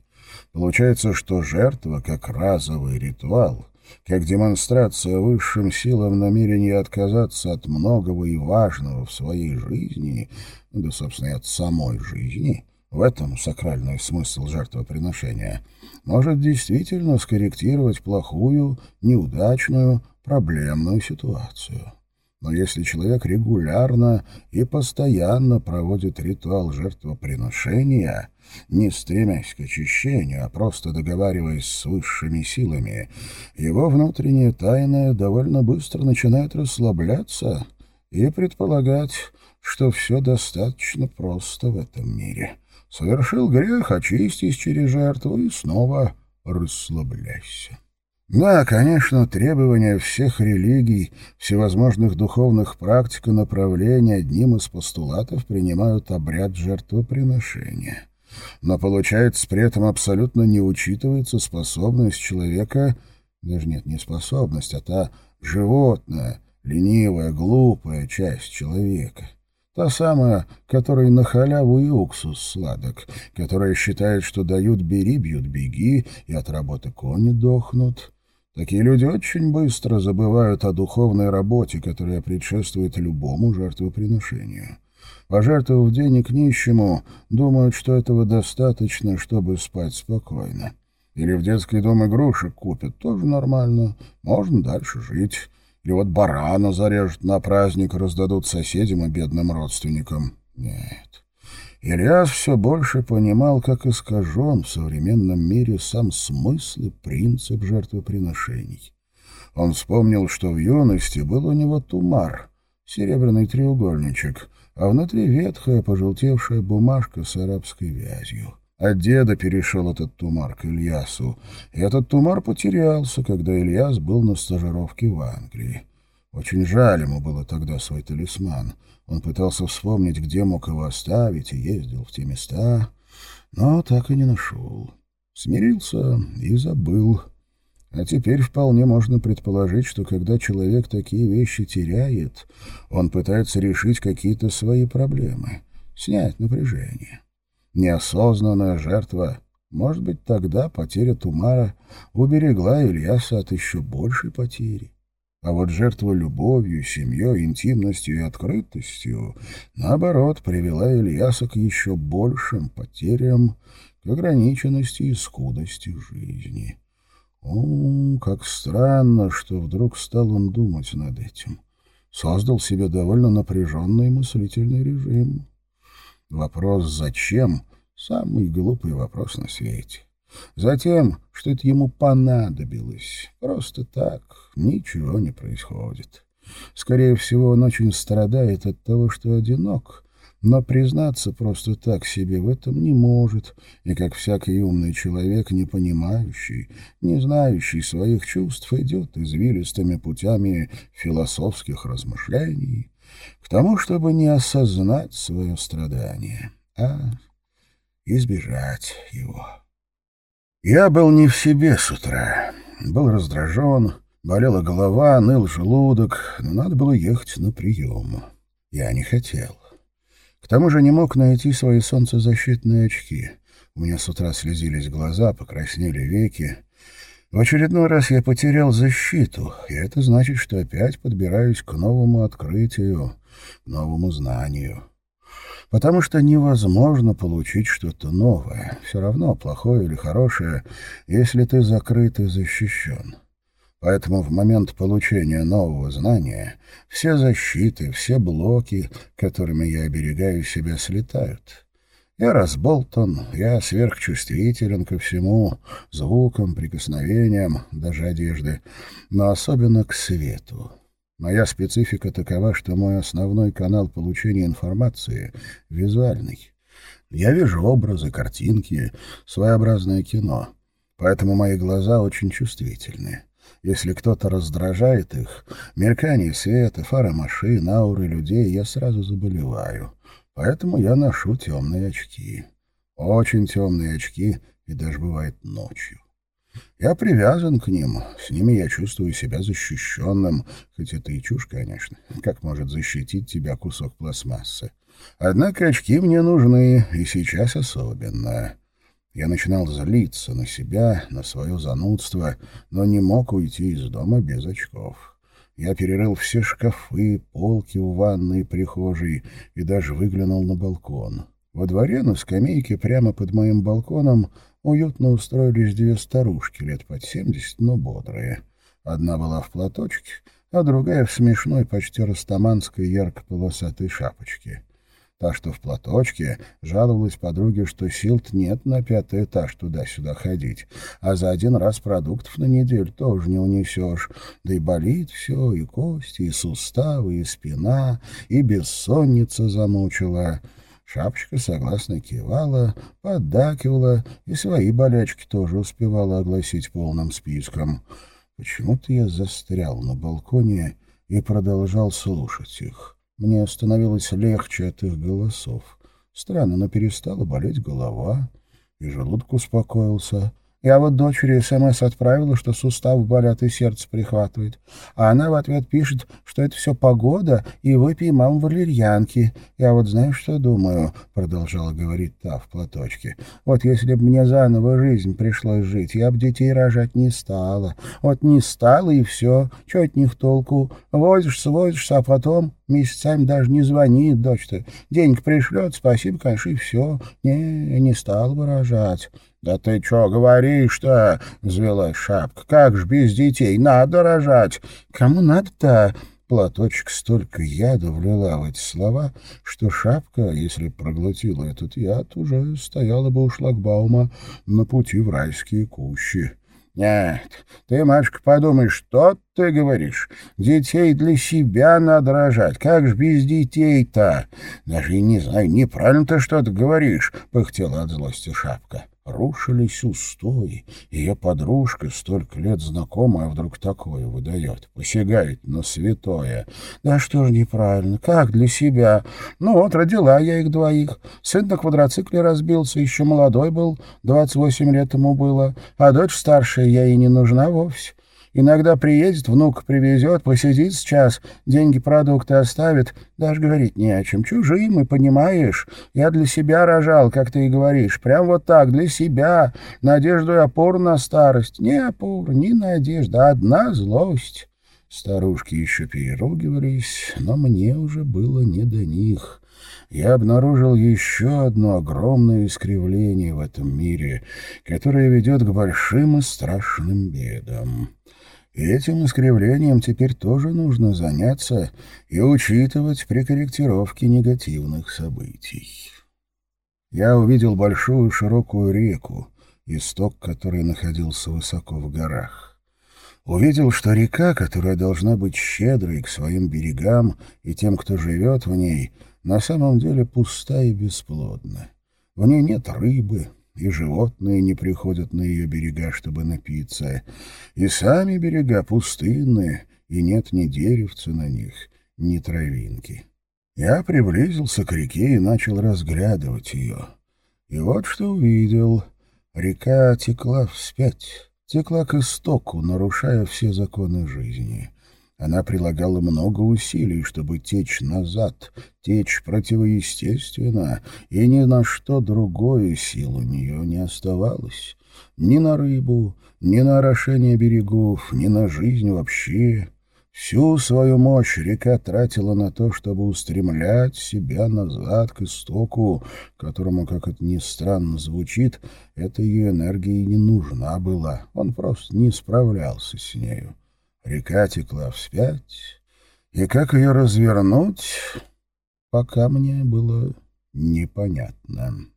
получается, что жертва, как разовый ритуал, как демонстрация высшим силам намерения отказаться от многого и важного в своей жизни, да, собственно, и от самой жизни, в этом сакральный смысл жертвоприношения, может действительно скорректировать плохую, неудачную, проблемную ситуацию. Но если человек регулярно и постоянно проводит ритуал жертвоприношения, не стремясь к очищению, а просто договариваясь с высшими силами, его внутренняя тайна довольно быстро начинает расслабляться и предполагать, что все достаточно просто в этом мире. Совершил грех, очистись через жертву и снова расслабляйся. Да, конечно, требования всех религий, всевозможных духовных практик и направлений одним из постулатов принимают обряд жертвоприношения. Но, получается, при этом абсолютно не учитывается способность человека, даже нет, не способность, а та животная, ленивая, глупая часть человека. Та самая, которой на халяву и уксус сладок, которая считает, что дают «бери, бьют, беги», и от работы кони дохнут — Такие люди очень быстро забывают о духовной работе, которая предшествует любому жертвоприношению. Пожертвовав денег нищему, думают, что этого достаточно, чтобы спать спокойно. Или в детский дом игрушек купят, тоже нормально, можно дальше жить. Или вот барана зарежут на праздник, раздадут соседям и бедным родственникам. Нет. Ильяс все больше понимал, как искажен в современном мире сам смысл и принцип жертвоприношений. Он вспомнил, что в юности был у него тумар, серебряный треугольничек, а внутри ветхая пожелтевшая бумажка с арабской вязью. От деда перешел этот тумар к Ильясу, и этот тумар потерялся, когда Ильяс был на стажировке в Англии. Очень жаль ему было тогда свой талисман. Он пытался вспомнить, где мог его оставить, и ездил в те места, но так и не нашел. Смирился и забыл. А теперь вполне можно предположить, что когда человек такие вещи теряет, он пытается решить какие-то свои проблемы, снять напряжение. Неосознанная жертва может быть, тогда потеря Тумара уберегла Ильяса от еще большей потери. А вот жертва любовью, семьей, интимностью и открытостью, наоборот, привела Ильяса к еще большим потерям, к ограниченности и скудости жизни. О, как странно, что вдруг стал он думать над этим. Создал себе довольно напряженный мыслительный режим. Вопрос «зачем?» — самый глупый вопрос на свете. Затем, что это ему понадобилось. Просто так ничего не происходит. Скорее всего, он очень страдает от того, что одинок, но признаться просто так себе в этом не может, и как всякий умный человек, не понимающий, не знающий своих чувств, идет извилистыми путями философских размышлений к тому, чтобы не осознать свое страдание, а избежать его. Я был не в себе с утра. Был раздражен, болела голова, ныл желудок, но надо было ехать на прием. Я не хотел. К тому же не мог найти свои солнцезащитные очки. У меня с утра слезились глаза, покраснели веки. В очередной раз я потерял защиту, и это значит, что опять подбираюсь к новому открытию, к новому знанию потому что невозможно получить что-то новое, все равно плохое или хорошее, если ты закрыт и защищен. Поэтому в момент получения нового знания все защиты, все блоки, которыми я оберегаю себя, слетают. Я разболтан, я сверхчувствителен ко всему, звукам, прикосновениям, даже одежды, но особенно к свету. Моя специфика такова, что мой основной канал получения информации — визуальный. Я вижу образы, картинки, своеобразное кино. Поэтому мои глаза очень чувствительны. Если кто-то раздражает их, мелькание света, фары машин, ауры людей, я сразу заболеваю. Поэтому я ношу темные очки. Очень темные очки, и даже бывает ночью. Я привязан к ним, с ними я чувствую себя защищенным, хоть это и чушь, конечно. Как может защитить тебя кусок пластмассы? Однако очки мне нужны, и сейчас особенно. Я начинал злиться на себя, на свое занудство, но не мог уйти из дома без очков. Я перерыл все шкафы, полки в ванной и прихожей и даже выглянул на балкон. Во дворе на скамейке прямо под моим балконом уютно устроились две старушки лет под семьдесят, но бодрые. Одна была в платочке, а другая в смешной, почти растаманской ярко-полосатой шапочке. Та, что в платочке, жаловалась подруге, что сил-то нет на пятый этаж туда-сюда ходить, а за один раз продуктов на неделю тоже не унесешь. Да и болит все, и кости, и суставы, и спина, и бессонница замучила. Шапочка согласно кивала, поддакивала и свои болячки тоже успевала огласить полным списком. Почему-то я застрял на балконе и продолжал слушать их. Мне становилось легче от их голосов. Странно, но перестала болеть голова, и желудок успокоился — я вот дочери СМС отправила, что сустав болят и сердце прихватывает. А она в ответ пишет, что это все погода, и выпей, мам, валерьянки. Я вот знаю, что думаю, — продолжала говорить та в платочке. Вот если бы мне заново жизнь пришлось жить, я бы детей рожать не стала. Вот не стала, и все. Че от них толку? Возишься, возишься, а потом месяцами даже не звонит дочь-то. Денег пришлет, спасибо, конечно, и все. Не, не стала бы рожать. «Да ты что говоришь-то?» — взвелась шапка. «Как ж без детей? Надо рожать!» «Кому надо-то?» Платочек столько яда влила в эти слова, что шапка, если проглотила этот яд, уже стояла бы у шлагбаума на пути в райские кущи. «Нет, ты, Машка, подумай, что ты говоришь? Детей для себя надо рожать. Как ж без детей-то? Даже не знаю, неправильно ты что-то говоришь», — пыхтела от злости шапка. Рушились устои. Ее подружка, столько лет знакомая, вдруг такое выдает. Посягает на святое. Да что ж неправильно? Как для себя? Ну вот, родила я их двоих. Сын на квадроцикле разбился, еще молодой был, двадцать восемь лет ему было. А дочь старшая я и не нужна вовсе. Иногда приедет, внук привезет, посидит сейчас, деньги, продукты оставит. Даже говорить не о чем. Чужие мы, понимаешь? Я для себя рожал, как ты и говоришь. Прям вот так, для себя. Надежду и опору на старость. Ни опора, ни надежда, одна злость. Старушки еще переругивались, но мне уже было не до них. Я обнаружил еще одно огромное искривление в этом мире, которое ведет к большим и страшным бедам. Этим искривлением теперь тоже нужно заняться и учитывать при корректировке негативных событий. Я увидел большую широкую реку, исток которой находился высоко в горах. Увидел, что река, которая должна быть щедрой к своим берегам и тем, кто живет в ней, на самом деле пуста и бесплодна. В ней нет рыбы, и животные не приходят на ее берега, чтобы напиться, и сами берега пустынные, и нет ни деревца на них, ни травинки. Я приблизился к реке и начал разглядывать ее. И вот что увидел. Река текла вспять, текла к истоку, нарушая все законы жизни. Она прилагала много усилий, чтобы течь назад, течь противоестественно, и ни на что другое сил у нее не оставалось. Ни на рыбу, ни на орошение берегов, ни на жизнь вообще. Всю свою мощь река тратила на то, чтобы устремлять себя назад к истоку, которому, как это ни странно звучит, эта ее энергия не нужна была. Он просто не справлялся с нею. Река текла вспять, и как ее развернуть, пока мне было непонятно.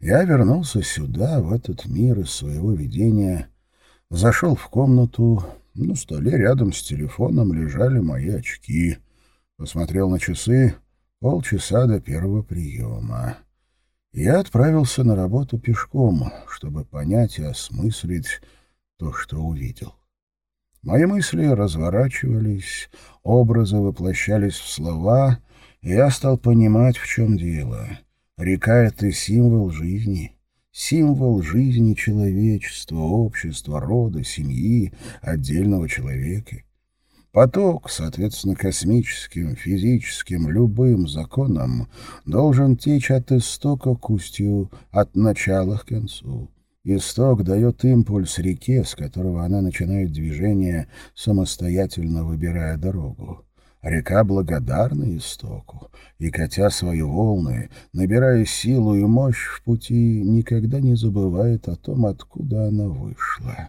Я вернулся сюда, в этот мир из своего видения, зашел в комнату, на столе рядом с телефоном лежали мои очки. Посмотрел на часы, полчаса до первого приема. Я отправился на работу пешком, чтобы понять и осмыслить то, что увидел. Мои мысли разворачивались, образы воплощались в слова, и я стал понимать, в чем дело. Река — это символ жизни, символ жизни человечества, общества, рода, семьи, отдельного человека. Поток, соответственно, космическим, физическим, любым законам должен течь от истока к устью, от начала к концу. Исток дает импульс реке, с которого она начинает движение, самостоятельно выбирая дорогу. Река благодарна истоку, и, катя свои волны, набирая силу и мощь в пути, никогда не забывает о том, откуда она вышла.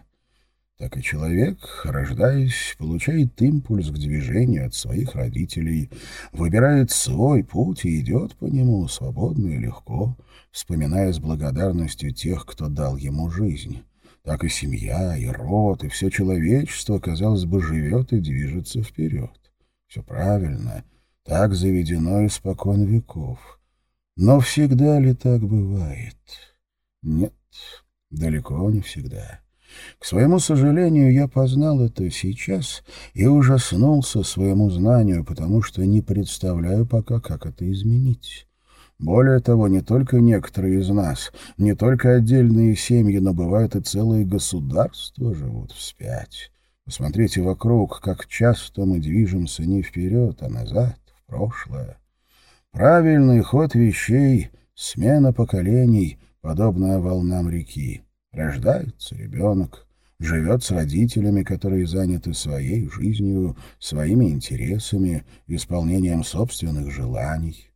Так и человек, рождаясь, получает импульс к движению от своих родителей, выбирает свой путь и идет по нему свободно и легко, вспоминая с благодарностью тех, кто дал ему жизнь. Так и семья, и род, и все человечество, казалось бы, живет и движется вперед. Все правильно, так заведено испокон веков. Но всегда ли так бывает? Нет, далеко не всегда. К своему сожалению, я познал это сейчас и ужаснулся своему знанию, потому что не представляю пока, как это изменить. Более того, не только некоторые из нас, не только отдельные семьи, но бывают и целые государства живут вспять. Посмотрите вокруг, как часто мы движемся не вперед, а назад, в прошлое. Правильный ход вещей — смена поколений, подобная волнам реки. Рождается ребенок, живет с родителями, которые заняты своей жизнью, своими интересами, исполнением собственных желаний.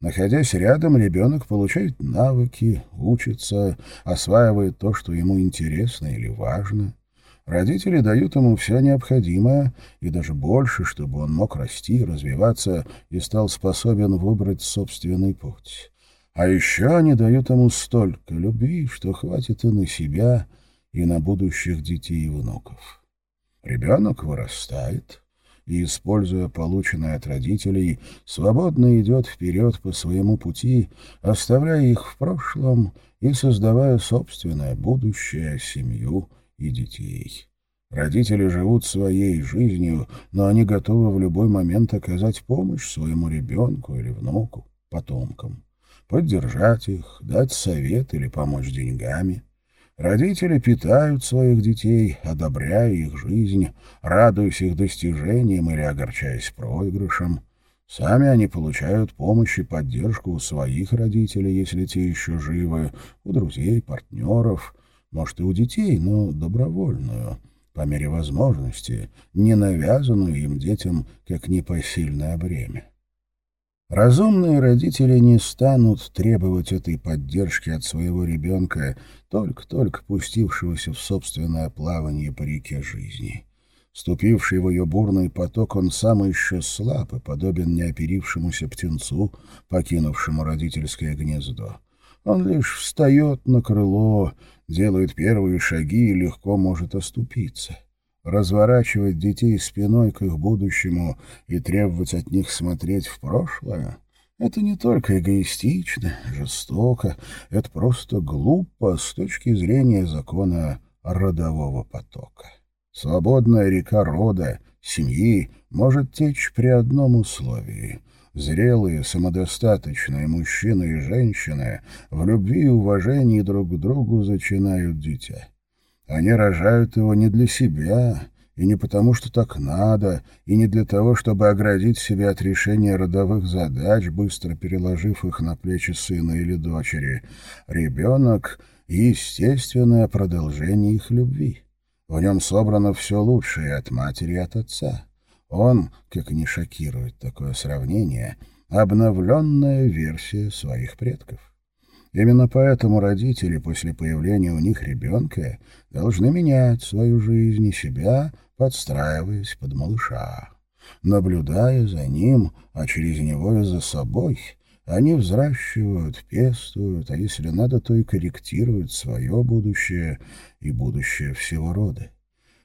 Находясь рядом, ребенок получает навыки, учится, осваивает то, что ему интересно или важно. Родители дают ему все необходимое и даже больше, чтобы он мог расти, развиваться и стал способен выбрать собственный путь. А еще они дают ему столько любви, что хватит и на себя, и на будущих детей и внуков. Ребенок вырастает и, используя полученное от родителей, свободно идет вперед по своему пути, оставляя их в прошлом и создавая собственное будущее, семью и детей. Родители живут своей жизнью, но они готовы в любой момент оказать помощь своему ребенку или внуку, потомкам поддержать их, дать совет или помочь деньгами. Родители питают своих детей, одобряя их жизнь, радуясь их достижениям или огорчаясь проигрышам. Сами они получают помощь и поддержку у своих родителей, если те еще живы, у друзей, партнеров, может, и у детей, но добровольную, по мере возможности, не навязанную им детям как непосильное бремя. Разумные родители не станут требовать этой поддержки от своего ребенка, только-только пустившегося в собственное плавание по реке жизни. Ступивший в ее бурный поток, он сам еще слаб и подобен неоперившемуся птенцу, покинувшему родительское гнездо. Он лишь встает на крыло, делает первые шаги и легко может оступиться. Разворачивать детей спиной к их будущему и требовать от них смотреть в прошлое — это не только эгоистично, жестоко, это просто глупо с точки зрения закона родового потока. Свободная река рода, семьи может течь при одном условии. Зрелые, самодостаточные мужчины и женщины в любви и уважении друг к другу зачинают дитя. Они рожают его не для себя, и не потому, что так надо, и не для того, чтобы оградить себя от решения родовых задач, быстро переложив их на плечи сына или дочери. Ребенок — естественное продолжение их любви. В нем собрано все лучшее от матери и от отца. Он, как не шокирует такое сравнение, обновленная версия своих предков. Именно поэтому родители после появления у них ребенка должны менять свою жизнь и себя, подстраиваясь под малыша. Наблюдая за ним, а через него и за собой, они взращивают, пестуют, а если надо, то и корректируют свое будущее и будущее всего рода.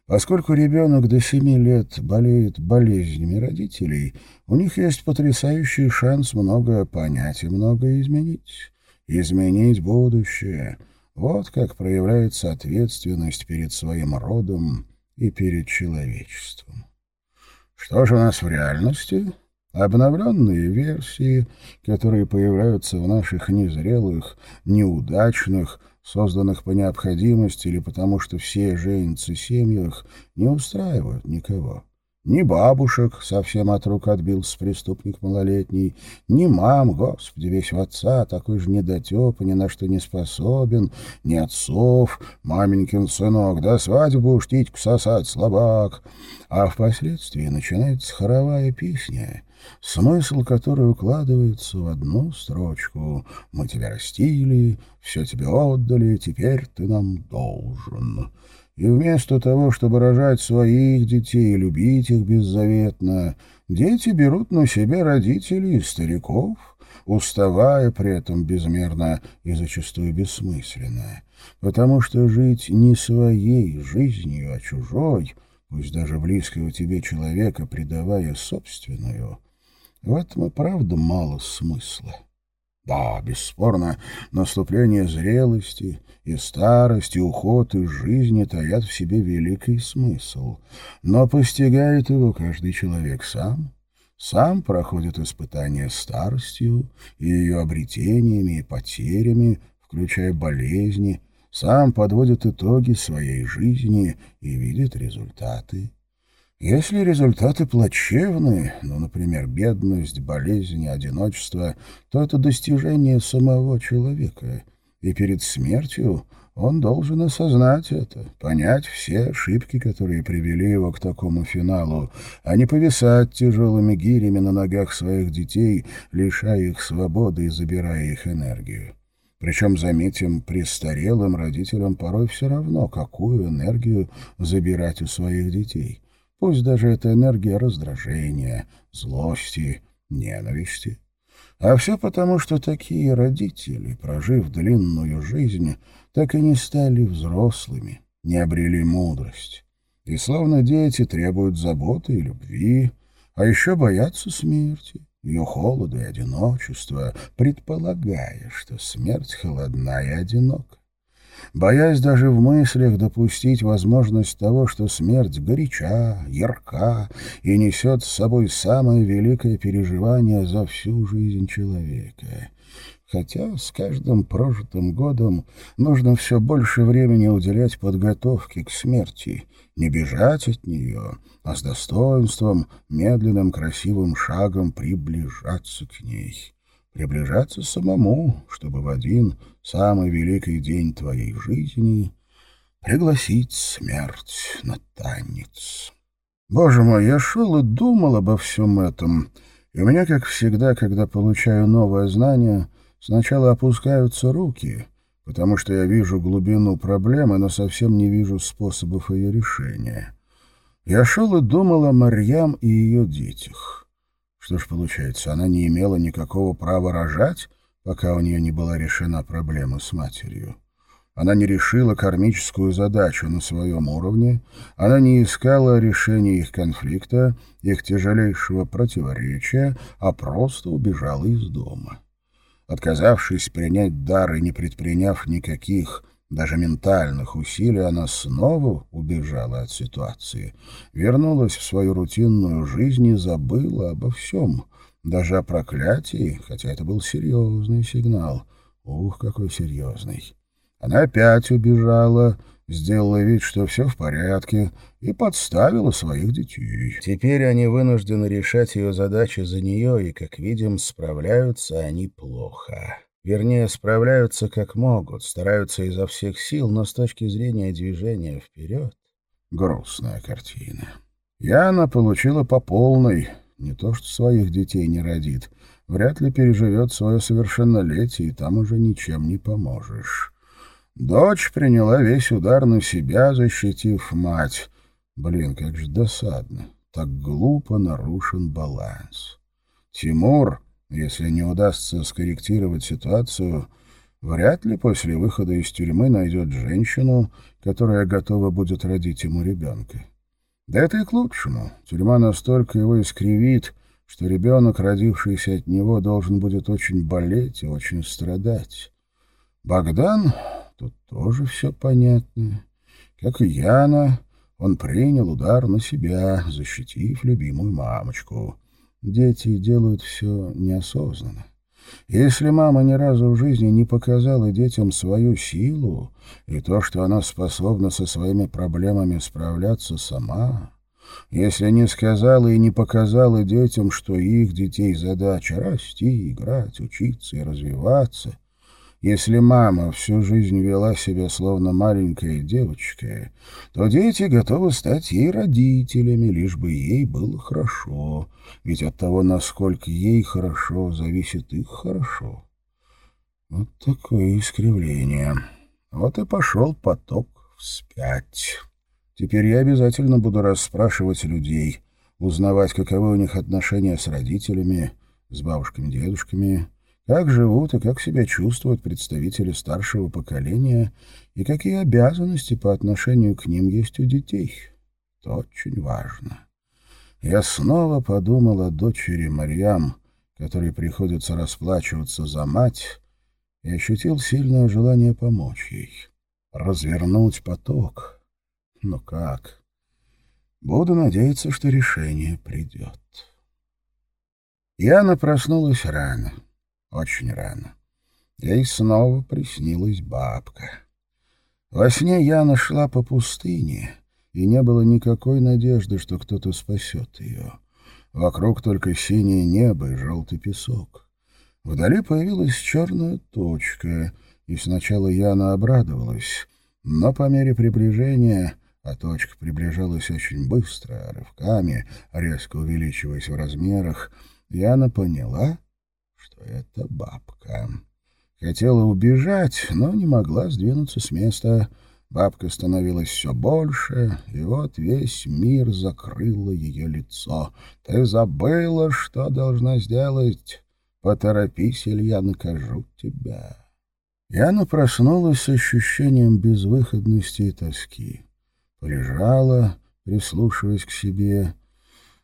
Поскольку ребенок до семи лет болеет болезнями родителей, у них есть потрясающий шанс многое понять и многое изменить. Изменить будущее — вот как проявляется ответственность перед своим родом и перед человечеством. Что же у нас в реальности? Обновленные версии, которые появляются в наших незрелых, неудачных, созданных по необходимости или потому, что все женятся семьях, не устраивают никого. Ни бабушек совсем от рук отбился преступник малолетний, ни мам, господи, весь в отца, такой же недотеп ни на что не способен, ни отцов, маменькин сынок, да свадьбу уж титьку сосать, слабак. А впоследствии начинается хоровая песня, смысл которой укладывается в одну строчку «Мы тебя растили, все тебе отдали, теперь ты нам должен». И вместо того, чтобы рожать своих детей и любить их беззаветно, дети берут на себя родителей и стариков, уставая при этом безмерно и зачастую бессмысленно. Потому что жить не своей жизнью, а чужой, пусть даже близкого тебе человека, предавая собственную, в этом и правда мало смысла. Да, бесспорно, наступление зрелости и старость, и уход из жизни таят в себе великий смысл. Но постигает его каждый человек сам. Сам проходит испытания старостью и ее обретениями и потерями, включая болезни, сам подводит итоги своей жизни и видит результаты. Если результаты плачевны, ну, например, бедность, болезнь, одиночество, то это достижение самого человека, и перед смертью он должен осознать это, понять все ошибки, которые привели его к такому финалу, а не повисать тяжелыми гирями на ногах своих детей, лишая их свободы и забирая их энергию. Причем, заметим, престарелым родителям порой все равно, какую энергию забирать у своих детей. Пусть даже это энергия раздражения, злости, ненависти. А все потому, что такие родители, прожив длинную жизнь, так и не стали взрослыми, не обрели мудрость. И словно дети требуют заботы и любви, а еще боятся смерти, ее холода и одиночества, предполагая, что смерть холодна и одинока боясь даже в мыслях допустить возможность того, что смерть горяча, ярка и несет с собой самое великое переживание за всю жизнь человека. Хотя с каждым прожитым годом нужно все больше времени уделять подготовке к смерти, не бежать от нее, а с достоинством, медленным красивым шагом приближаться к ней приближаться самому, чтобы в один самый великий день твоей жизни пригласить смерть на танец. Боже мой, я шел и думал обо всем этом, и у меня, как всегда, когда получаю новое знание, сначала опускаются руки, потому что я вижу глубину проблемы, но совсем не вижу способов ее решения. Я шел и думал о Марьям и ее детях. Что ж получается, она не имела никакого права рожать, пока у нее не была решена проблема с матерью. Она не решила кармическую задачу на своем уровне, она не искала решения их конфликта, их тяжелейшего противоречия, а просто убежала из дома. Отказавшись принять дар и не предприняв никаких даже ментальных усилий она снова убежала от ситуации, вернулась в свою рутинную жизнь и забыла обо всем, даже о проклятии, хотя это был серьезный сигнал. Ух, какой серьезный. Она опять убежала, сделала вид, что все в порядке, и подставила своих детей. Теперь они вынуждены решать ее задачи за нее, и, как видим, справляются они плохо. Вернее, справляются как могут, стараются изо всех сил, но с точки зрения движения вперед — грустная картина. Яна получила по полной, не то что своих детей не родит, вряд ли переживет свое совершеннолетие, и там уже ничем не поможешь. Дочь приняла весь удар на себя, защитив мать. Блин, как же досадно. Так глупо нарушен баланс. Тимур если не удастся скорректировать ситуацию, вряд ли после выхода из тюрьмы найдет женщину, которая готова будет родить ему ребенка. Да это и к лучшему. Тюрьма настолько его искривит, что ребенок, родившийся от него, должен будет очень болеть и очень страдать. Богдан, тут тоже все понятно. Как и Яна, он принял удар на себя, защитив любимую мамочку. Дети делают все неосознанно. Если мама ни разу в жизни не показала детям свою силу и то, что она способна со своими проблемами справляться сама, если не сказала и не показала детям, что их детей задача расти, играть, учиться и развиваться, если мама всю жизнь вела себя словно маленькая девочка, то дети готовы стать ей родителями, лишь бы ей было хорошо, ведь от того, насколько ей хорошо, зависит их хорошо. Вот такое искривление. Вот и пошел поток вспять. Теперь я обязательно буду расспрашивать людей, узнавать, каковы у них отношения с родителями, с бабушками-дедушками, как живут и как себя чувствуют представители старшего поколения и какие обязанности по отношению к ним есть у детей. Это очень важно. Я снова подумал о дочери Марьям, которой приходится расплачиваться за мать, и ощутил сильное желание помочь ей, развернуть поток. Но как? Буду надеяться, что решение придет. Яна проснулась рано очень рано. Ей снова приснилась бабка. Во сне я нашла по пустыне, и не было никакой надежды, что кто-то спасет ее. Вокруг только синее небо и желтый песок. Вдали появилась черная точка, и сначала Яна обрадовалась, но по мере приближения, а точка приближалась очень быстро, рывками, резко увеличиваясь в размерах, Яна поняла, это бабка. Хотела убежать, но не могла сдвинуться с места. Бабка становилась все больше, и вот весь мир закрыло ее лицо. «Ты забыла, что должна сделать? Поторопись, или я накажу тебя». Яна проснулась с ощущением безвыходности и тоски. Полежала, прислушиваясь к себе,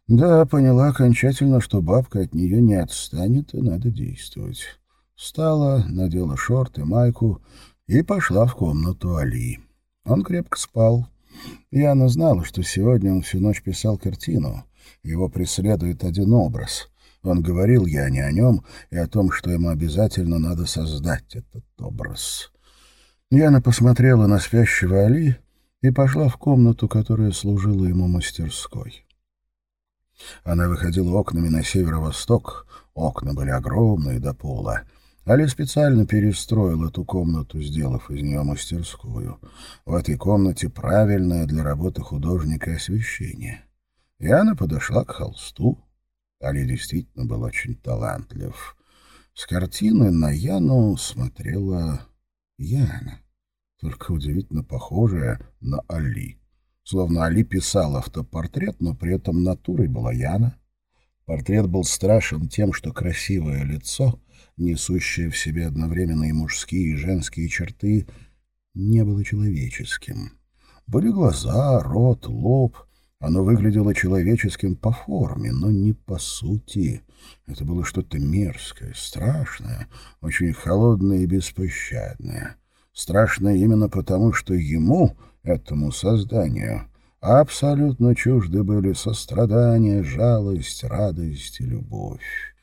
да, поняла окончательно, что бабка от нее не отстанет, и надо действовать. Встала, надела шорты, майку и пошла в комнату Али. Он крепко спал. Яна знала, что сегодня он всю ночь писал картину. Его преследует один образ. Он говорил Яне о нем и о том, что ему обязательно надо создать этот образ. Яна посмотрела на спящего Али и пошла в комнату, которая служила ему мастерской. Она выходила окнами на северо-восток, окна были огромные до пола. Али специально перестроил эту комнату, сделав из нее мастерскую. В этой комнате правильное для работы художника освещение. Яна подошла к холсту. Али действительно был очень талантлив. С картины на Яну смотрела Яна, только удивительно похожая на Али. Словно Али писал автопортрет, но при этом натурой была Яна. Портрет был страшен тем, что красивое лицо, несущее в себе одновременно и мужские, и женские черты, не было человеческим. Были глаза, рот, лоб. Оно выглядело человеческим по форме, но не по сути. Это было что-то мерзкое, страшное, очень холодное и беспощадное. Страшное именно потому, что ему, этому созданию, абсолютно чужды были сострадание, жалость, радость и любовь.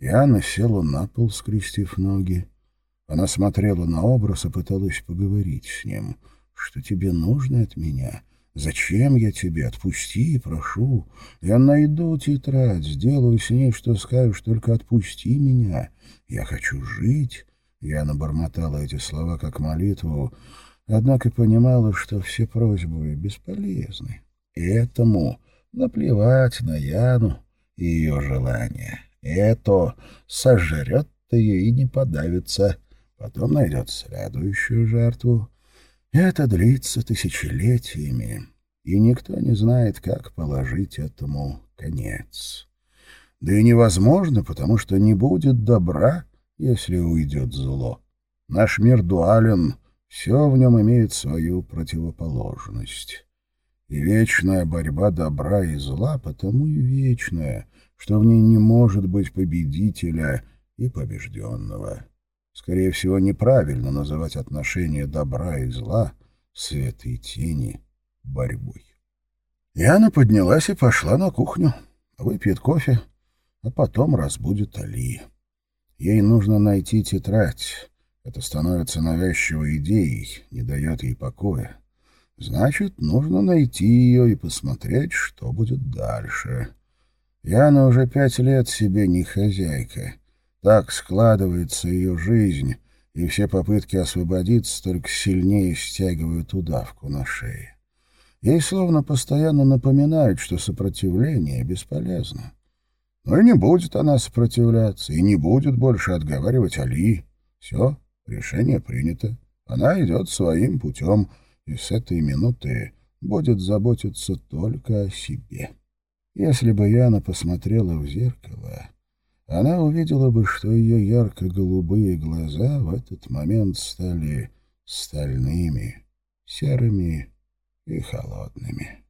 Яна села на пол, скрестив ноги. Она смотрела на образ и пыталась поговорить с ним. «Что тебе нужно от меня? Зачем я тебе? Отпусти, прошу. Я найду тетрадь, сделаю с ней, что скажешь, только отпусти меня. Я хочу жить». Яна бормотала эти слова как молитву, однако понимала, что все просьбы бесполезны. И этому наплевать на Яну и ее желания. Это сожрет ее и не подавится. Потом найдет следующую жертву. Это длится тысячелетиями, и никто не знает, как положить этому конец. Да и невозможно, потому что не будет добра, если уйдет зло. Наш мир дуален — все в нем имеет свою противоположность. И вечная борьба добра и зла потому и вечная, что в ней не может быть победителя и побежденного. Скорее всего, неправильно называть отношения добра и зла, света и тени, борьбой. Яна поднялась и пошла на кухню, выпьет кофе, а потом разбудит Али. Ей нужно найти тетрадь, это становится навязчивой идеей, не дает ей покоя. Значит, нужно найти ее и посмотреть, что будет дальше. Яна уже пять лет себе не хозяйка. Так складывается ее жизнь, и все попытки освободиться только сильнее стягивают удавку на шее. Ей словно постоянно напоминают, что сопротивление бесполезно. Но и не будет она сопротивляться, и не будет больше отговаривать Али. Все, Решение принято. Она идет своим путем, и с этой минуты будет заботиться только о себе. Если бы Яна посмотрела в зеркало, она увидела бы, что ее ярко-голубые глаза в этот момент стали стальными, серыми и холодными.